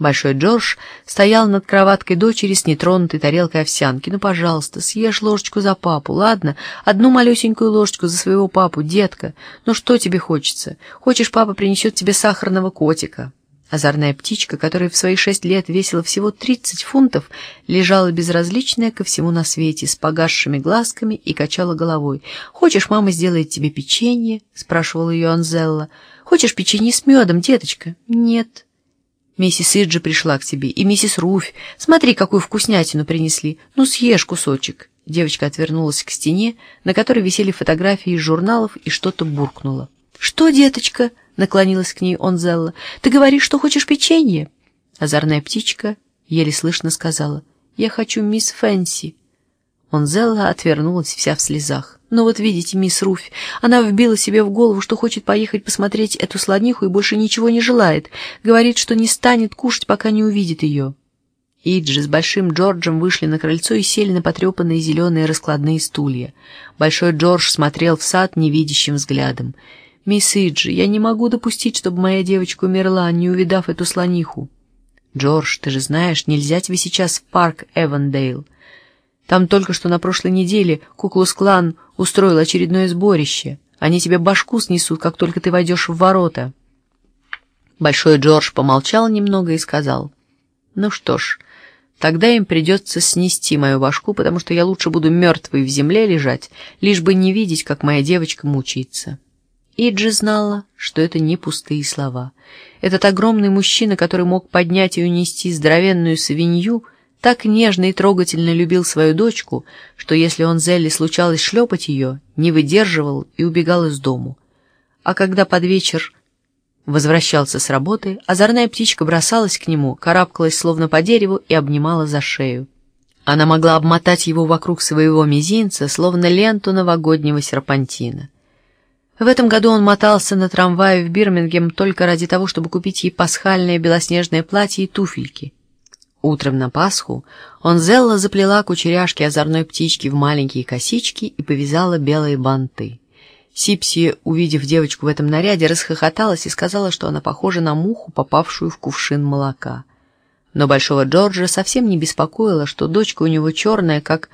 Большой Джордж стоял над кроваткой дочери с нетронутой тарелкой овсянки. «Ну, пожалуйста, съешь ложечку за папу, ладно? Одну малюсенькую ложечку за своего папу, детка. Ну, что тебе хочется? Хочешь, папа принесет тебе сахарного котика?» Озорная птичка, которая в свои шесть лет весила всего тридцать фунтов, лежала безразличная ко всему на свете, с погасшими глазками и качала головой. «Хочешь, мама сделает тебе печенье?» — спрашивала ее Анзелла. «Хочешь печенье с медом, деточка?» «Нет». Миссис Иджи пришла к тебе, и миссис Руфь. Смотри, какую вкуснятину принесли. Ну, съешь кусочек. Девочка отвернулась к стене, на которой висели фотографии из журналов, и что-то буркнула. «Что, деточка?» — наклонилась к ней Онзелла. «Ты говоришь, что хочешь печенье?» Озорная птичка еле слышно сказала. «Я хочу мисс Фэнси». Онзелла отвернулась вся в слезах. «Ну вот видите, мисс Руфь, она вбила себе в голову, что хочет поехать посмотреть эту сладниху и больше ничего не желает. Говорит, что не станет кушать, пока не увидит ее». Иджи с Большим Джорджем вышли на крыльцо и сели на потрепанные зеленые раскладные стулья. Большой Джордж смотрел в сад невидящим взглядом. «Мисс Иджи, я не могу допустить, чтобы моя девочка умерла, не увидав эту слониху». «Джордж, ты же знаешь, нельзя тебе сейчас в парк Эвандейл». Там только что на прошлой неделе Куклус-клан устроил очередное сборище. Они тебе башку снесут, как только ты войдешь в ворота. Большой Джордж помолчал немного и сказал, «Ну что ж, тогда им придется снести мою башку, потому что я лучше буду мертвой в земле лежать, лишь бы не видеть, как моя девочка мучается». Иджи знала, что это не пустые слова. Этот огромный мужчина, который мог поднять и унести здоровенную свинью — так нежно и трогательно любил свою дочку, что если он Зелли случалось шлепать ее, не выдерживал и убегал из дому. А когда под вечер возвращался с работы, озорная птичка бросалась к нему, карабкалась словно по дереву и обнимала за шею. Она могла обмотать его вокруг своего мизинца, словно ленту новогоднего серпантина. В этом году он мотался на трамвае в Бирмингем только ради того, чтобы купить ей пасхальное белоснежное платье и туфельки — Утром на Пасху Онзелла заплела кучеряшки озорной птички в маленькие косички и повязала белые банты. Сипси, увидев девочку в этом наряде, расхохоталась и сказала, что она похожа на муху, попавшую в кувшин молока. Но Большого Джорджа совсем не беспокоило, что дочка у него черная, как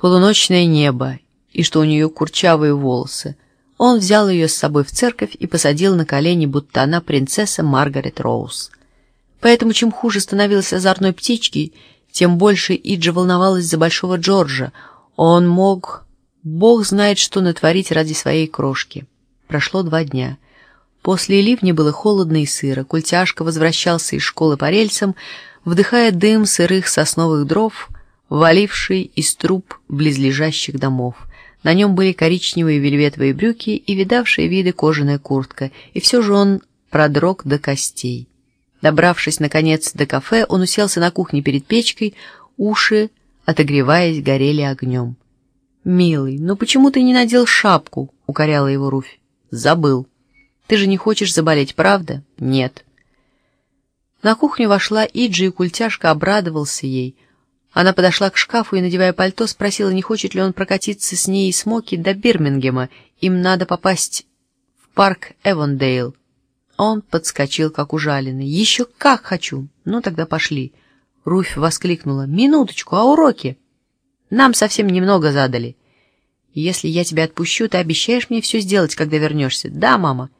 полуночное небо, и что у нее курчавые волосы. Он взял ее с собой в церковь и посадил на колени, будто она принцесса Маргарет Роуз. Поэтому чем хуже становилась озорной птички, тем больше Иджи волновалась за Большого Джорджа. Он мог... Бог знает, что натворить ради своей крошки. Прошло два дня. После ливня было холодно и сыро. Культяшка возвращался из школы по рельсам, вдыхая дым сырых сосновых дров, валивший из труб близлежащих домов. На нем были коричневые вельветовые брюки и видавшие виды кожаная куртка, и все же он продрог до костей. Добравшись, наконец, до кафе, он уселся на кухне перед печкой, уши, отогреваясь, горели огнем. «Милый, ну почему ты не надел шапку?» — укоряла его Руфь. «Забыл. Ты же не хочешь заболеть, правда?» «Нет». На кухню вошла Иджи, и культяшка обрадовался ей. Она подошла к шкафу и, надевая пальто, спросила, не хочет ли он прокатиться с ней и Смоки до Бирмингема. Им надо попасть в парк Эвондейл. Он подскочил, как ужаленный. «Еще как хочу!» «Ну, тогда пошли!» Руфь воскликнула. «Минуточку, а уроки?» «Нам совсем немного задали». «Если я тебя отпущу, ты обещаешь мне все сделать, когда вернешься?» «Да, мама».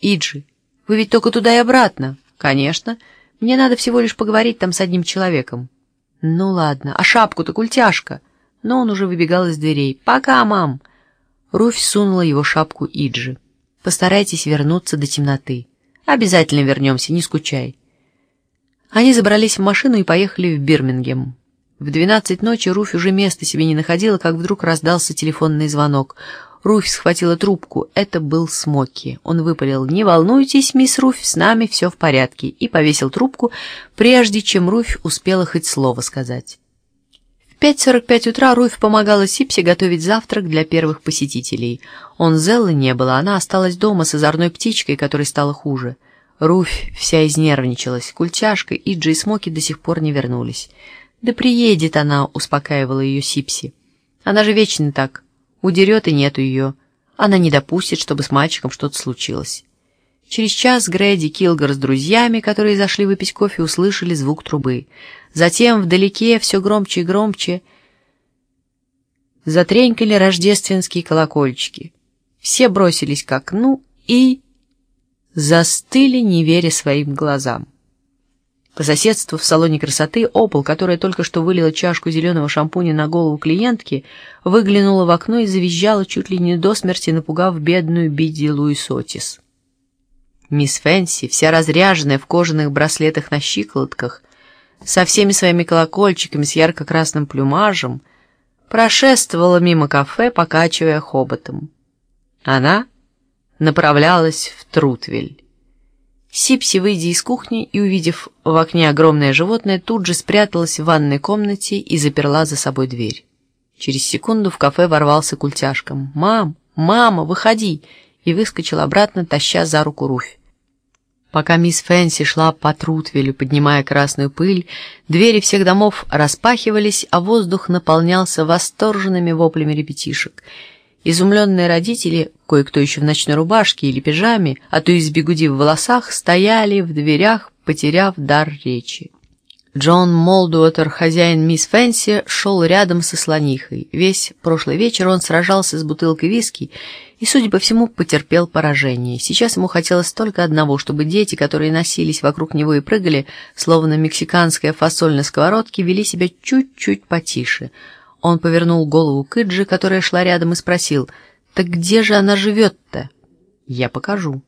«Иджи, вы ведь только туда и обратно?» «Конечно. Мне надо всего лишь поговорить там с одним человеком». «Ну ладно. А шапку-то культяшка?» Но он уже выбегал из дверей. «Пока, мам!» Руфь сунула его шапку Иджи. «Постарайтесь вернуться до темноты». Обязательно вернемся, не скучай. Они забрались в машину и поехали в Бирмингем. В двенадцать ночи Руфь уже места себе не находила, как вдруг раздался телефонный звонок. Руфь схватила трубку. Это был Смоки. Он выпалил «Не волнуйтесь, мисс Руфь, с нами все в порядке» и повесил трубку, прежде чем Руфь успела хоть слово сказать. В 5.45 утра Руфь помогала Сипсе готовить завтрак для первых посетителей. Он Зеллы не было, она осталась дома с озорной птичкой, которой стало хуже. Руфь вся изнервничалась, культяшка и Джей Смоки до сих пор не вернулись. «Да приедет она», — успокаивала ее Сипси. «Она же вечно так. Удерет и нету ее. Она не допустит, чтобы с мальчиком что-то случилось». Через час Грэди Килгар с друзьями, которые зашли выпить кофе, услышали звук трубы. Затем вдалеке все громче и громче затренькали рождественские колокольчики. Все бросились к окну и застыли, не веря своим глазам. По соседству в салоне красоты Опол, которая только что вылила чашку зеленого шампуня на голову клиентки, выглянула в окно и завизжала чуть ли не до смерти, напугав бедную Бидди Луис. Мисс Фэнси, вся разряженная в кожаных браслетах на щиколотках, со всеми своими колокольчиками с ярко-красным плюмажем, прошествовала мимо кафе, покачивая хоботом. Она направлялась в Трутвель. Сипси, выйдя из кухни и увидев в окне огромное животное, тут же спряталась в ванной комнате и заперла за собой дверь. Через секунду в кафе ворвался культяшком. «Мам! Мама, выходи!» и выскочил обратно, таща за руку Руфь. Пока мисс Фэнси шла по Трутвелю, поднимая красную пыль, двери всех домов распахивались, а воздух наполнялся восторженными воплями ребятишек — Изумленные родители, кое-кто еще в ночной рубашке или пижаме, а то и с бегуди в волосах, стояли в дверях, потеряв дар речи. Джон Молдуотер, хозяин мисс Фэнси, шел рядом со слонихой. Весь прошлый вечер он сражался с бутылкой виски и, судя по всему, потерпел поражение. Сейчас ему хотелось только одного, чтобы дети, которые носились вокруг него и прыгали, словно мексиканская фасоль на сковородке, вели себя чуть-чуть потише — он повернул голову к Иджи, которая шла рядом, и спросил, «Так где же она живет-то?» «Я покажу».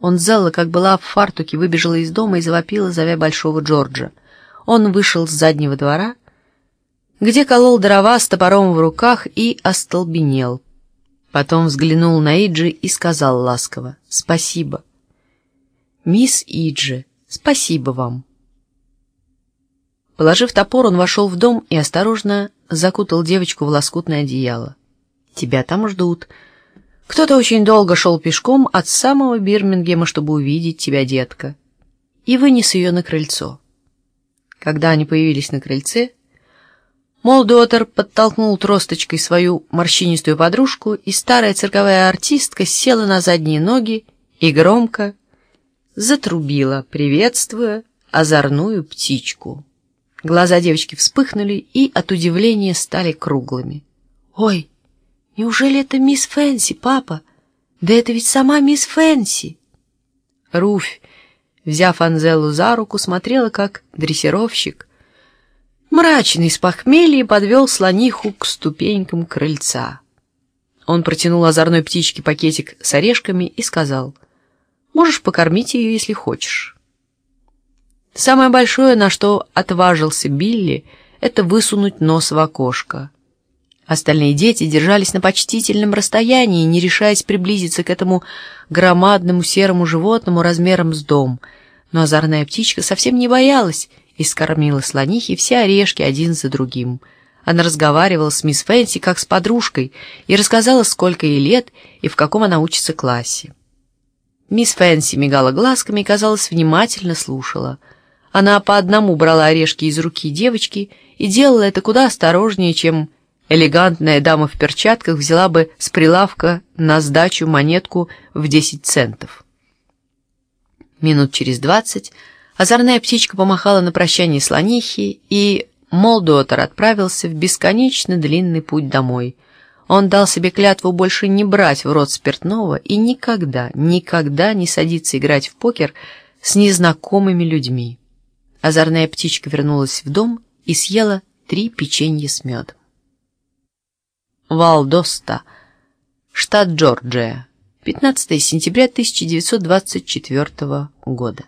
Он Зелла, как была в фартуке, выбежала из дома и завопила, зовя большого Джорджа. Он вышел с заднего двора, где колол дрова с топором в руках и остолбенел. Потом взглянул на Иджи и сказал ласково, «Спасибо». «Мисс Иджи, спасибо вам». Положив топор, он вошел в дом и осторожно закутал девочку в лоскутное одеяло. «Тебя там ждут. Кто-то очень долго шел пешком от самого Бирмингема, чтобы увидеть тебя, детка». И вынес ее на крыльцо. Когда они появились на крыльце, Молдуотер подтолкнул тросточкой свою морщинистую подружку, и старая цирковая артистка села на задние ноги и громко затрубила, приветствуя озорную птичку. Глаза девочки вспыхнули и от удивления стали круглыми. «Ой, неужели это мисс Фэнси, папа? Да это ведь сама мисс Фэнси!» Руфь, взяв Анзелу за руку, смотрела, как дрессировщик, мрачный с похмелья, подвел слониху к ступенькам крыльца. Он протянул озорной птичке пакетик с орешками и сказал, «Можешь покормить ее, если хочешь». Самое большое, на что отважился Билли, это высунуть нос в окошко. Остальные дети держались на почтительном расстоянии, не решаясь приблизиться к этому громадному серому животному размером с дом. Но озорная птичка совсем не боялась и скормила слонихи все орешки один за другим. Она разговаривала с мисс Фэнси как с подружкой и рассказала, сколько ей лет и в каком она учится классе. Мисс Фэнси мигала глазками и, казалось, внимательно слушала — она по одному брала орешки из руки девочки и делала это куда осторожнее, чем элегантная дама в перчатках взяла бы с прилавка на сдачу монетку в 10 центов. Минут через двадцать озорная птичка помахала на прощание слонихи, и Молдуотер отправился в бесконечно длинный путь домой. Он дал себе клятву больше не брать в рот спиртного и никогда, никогда не садиться играть в покер с незнакомыми людьми. Озорная птичка вернулась в дом и съела три печенья с медом. Валдоста, штат Джорджия, 15 сентября 1924 года.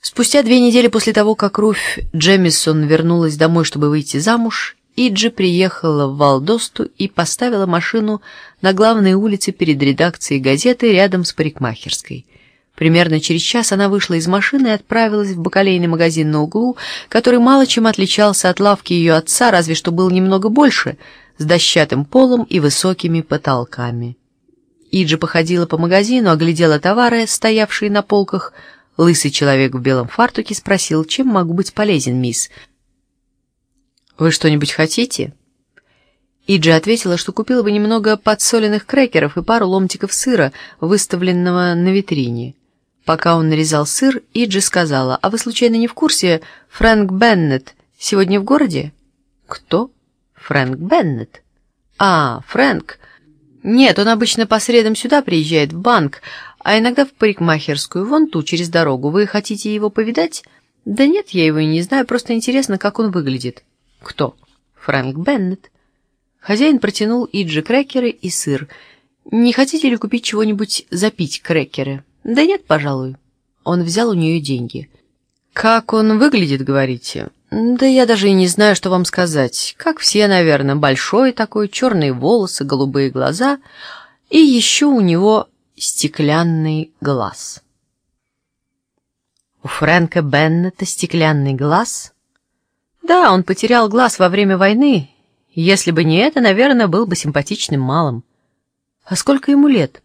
Спустя две недели после того, как Руфь Джемисон вернулась домой, чтобы выйти замуж, Иджи приехала в Валдосту и поставила машину на главной улице перед редакцией газеты рядом с парикмахерской – Примерно через час она вышла из машины и отправилась в бакалейный магазин на углу, который мало чем отличался от лавки ее отца, разве что был немного больше, с дощатым полом и высокими потолками. Иджи походила по магазину, оглядела товары, стоявшие на полках. Лысый человек в белом фартуке спросил, чем могу быть полезен, мисс. «Вы что-нибудь хотите?» Иджи ответила, что купила бы немного подсоленных крекеров и пару ломтиков сыра, выставленного на витрине. Пока он нарезал сыр, Иджи сказала, «А вы случайно не в курсе, Фрэнк Беннет сегодня в городе?» «Кто?» «Фрэнк Беннет». «А, Фрэнк. Нет, он обычно по средам сюда приезжает, в банк, а иногда в парикмахерскую, вон ту, через дорогу. Вы хотите его повидать?» «Да нет, я его и не знаю, просто интересно, как он выглядит». «Кто?» «Фрэнк Беннет». Хозяин протянул Иджи крекеры и сыр. «Не хотите ли купить чего-нибудь запить крекеры?» «Да нет, пожалуй». Он взял у нее деньги. «Как он выглядит, говорите?» «Да я даже и не знаю, что вам сказать. Как все, наверное. Большой такой, черные волосы, голубые глаза. И еще у него стеклянный глаз». «У Фрэнка Беннета стеклянный глаз?» «Да, он потерял глаз во время войны если бы не это, наверное, был бы симпатичным малым. А сколько ему лет?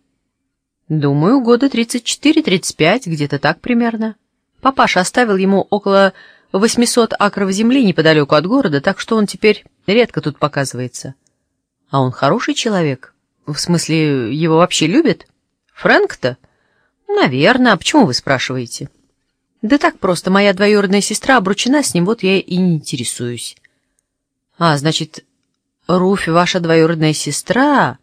Думаю, года 34-35, где-то так примерно. Папаша оставил ему около 800 акров земли неподалеку от города, так что он теперь редко тут показывается. А он хороший человек? В смысле, его вообще любят? Фрэнк-то? Наверное. А почему вы спрашиваете? Да так просто, моя двоюродная сестра обручена с ним, вот я и не интересуюсь. А, значит, Руфь ваша двоюродная сестра?»